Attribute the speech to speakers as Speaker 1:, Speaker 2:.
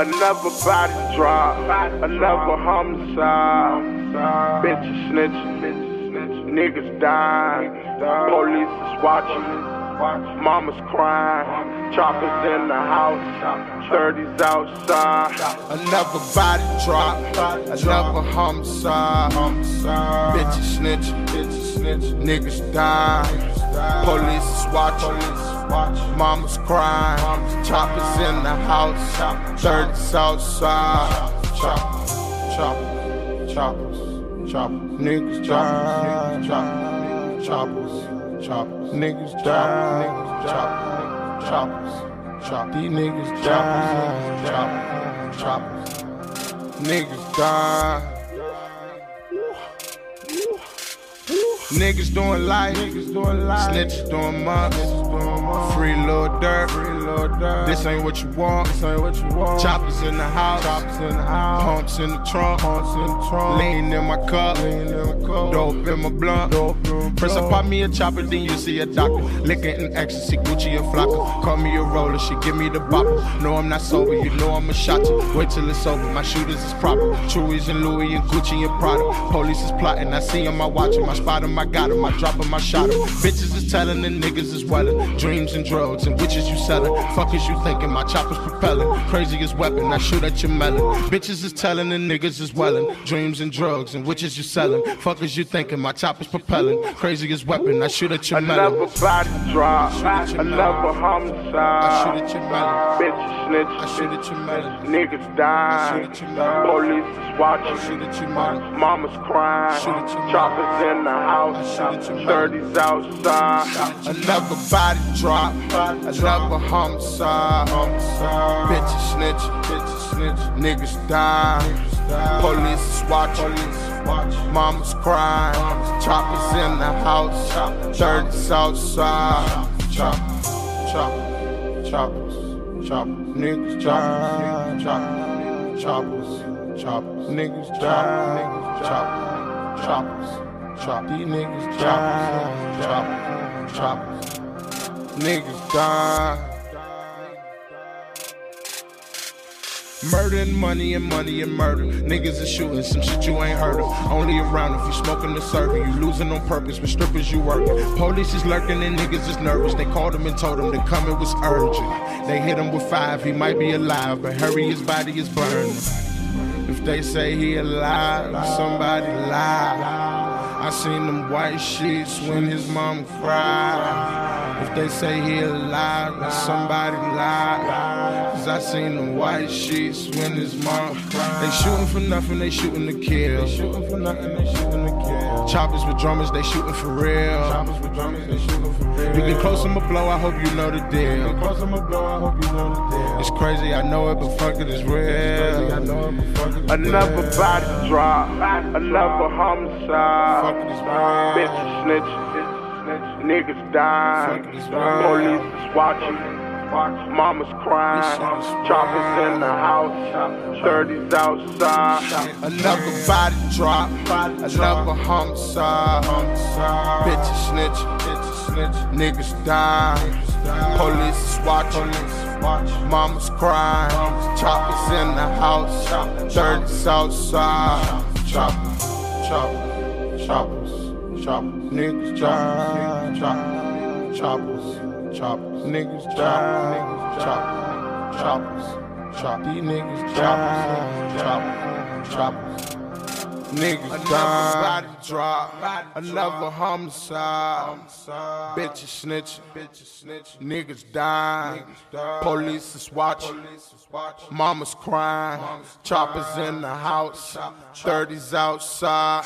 Speaker 1: Another body drop, another homicide. Bitches snitching, niggas dying. Police is watching. Mama's crying, choppers in the house, 30s outside. Another body drop, another homicide. Bitches snitching, niggas dying. Police is watching, mama's crying, choppers in the house, 30s outside. Chop, chop, choppers, choppers, niggas dying, chop, choppers choppers. Niggas die, niggas chop, choppers, chop. These niggas choppers, chop, choppers. Niggas die. Niggas doing life, niggas doing life, snitches doing dirt, This ain't what you want, this ain't what you want. Choppers in the house, choppers in the house, pumps in the trunk, pumps in the trunk. Lean in my cup, lean in my cup. Dope in my blunt, dope in Press up on me a chopper, then you see a doctor. Licking in ecstasy, Gucci and Flocka. Call me a roller, she give me the bopper. No, I'm not sober, you know I'm a shotter. Wait till it's over, my shooters is proper. Chewy's and Louis and Gucci and Prada. Police is plotting, I see him, I watch him, I spot him, I got him, I drop him, I shot him. Bitches is telling and niggas is welling. Dreams and drugs and witches you selling. Fuck is you thinking, my chopper's propelling. Craziest weapon, I shoot at your melon. Bitches is telling and niggas is welling. Dreams and drugs and witches you selling. Fuck is you thinking, my chopper's propelling. Craziest weapon, I shoot at your melon. Another body drop, another homicide. I shoot at your melon. Bitches snitch, I shoot at your melon. Niggas dying, police is watching. I shoot at your melon. Mama's crying, choppers in the house. 30s outside. Another body drop. Another homicide. Bitches snitch. Bitches snitch. Niggas die. Police is watching. Mama's crying. Choppers in the house. 30s outside. Chop. Chop. Choppers. Chop. Niggas die. Chop. Choppers. Choppers. Niggas die. Niggas chop. Choppers chop. These niggas chop, chop, chop. Niggas die. Murder and money and money and murder. Niggas is shooting some shit you ain't heard of. Only around if you smoking the server. You losing on purpose with strippers you working. Police is lurking and niggas is nervous. They called him and told him the coming was urgent. They hit him with five, he might be alive, but hurry, his body is burning. If they say he alive, somebody lie. I seen them white sheets when his mom cried. If they say he alive, then somebody lied. Cause I seen them white sheets when his mom cried. They shooting for nothing, they shooting to kill. They shooting for nothing, they shooting to kill. Choppers with drummers, they shooting for real. Choppers with drummers, they shooting for real. You get close, I'ma blow, I hope you know the deal. You get close, I'ma blow, I hope you know the deal. It's crazy, I know it, but fuck it, it's real. I know it, but fuck it, it's Another real. body drop, another homicide. Fuck it, it's real. Bitches snitching, niggas dying, police is watching. Mama's crying, choppers in the house, 30s outside. Another body drop, another homicide. Bitches snitch, niggas dying. Police is watching, mama's crying. Choppers in the house, 30s outside. Chop, chop, choppers. Chop, niggas chop, choppers, chop, niggas chop, niggas chop, choppers, chop, these niggas chop, chop, choppers. Niggas die, body drop, another homicide. Bitches snitching, bitches snitching. Niggas die, police is watching. Mama's crying, choppers in the house, 30s outside.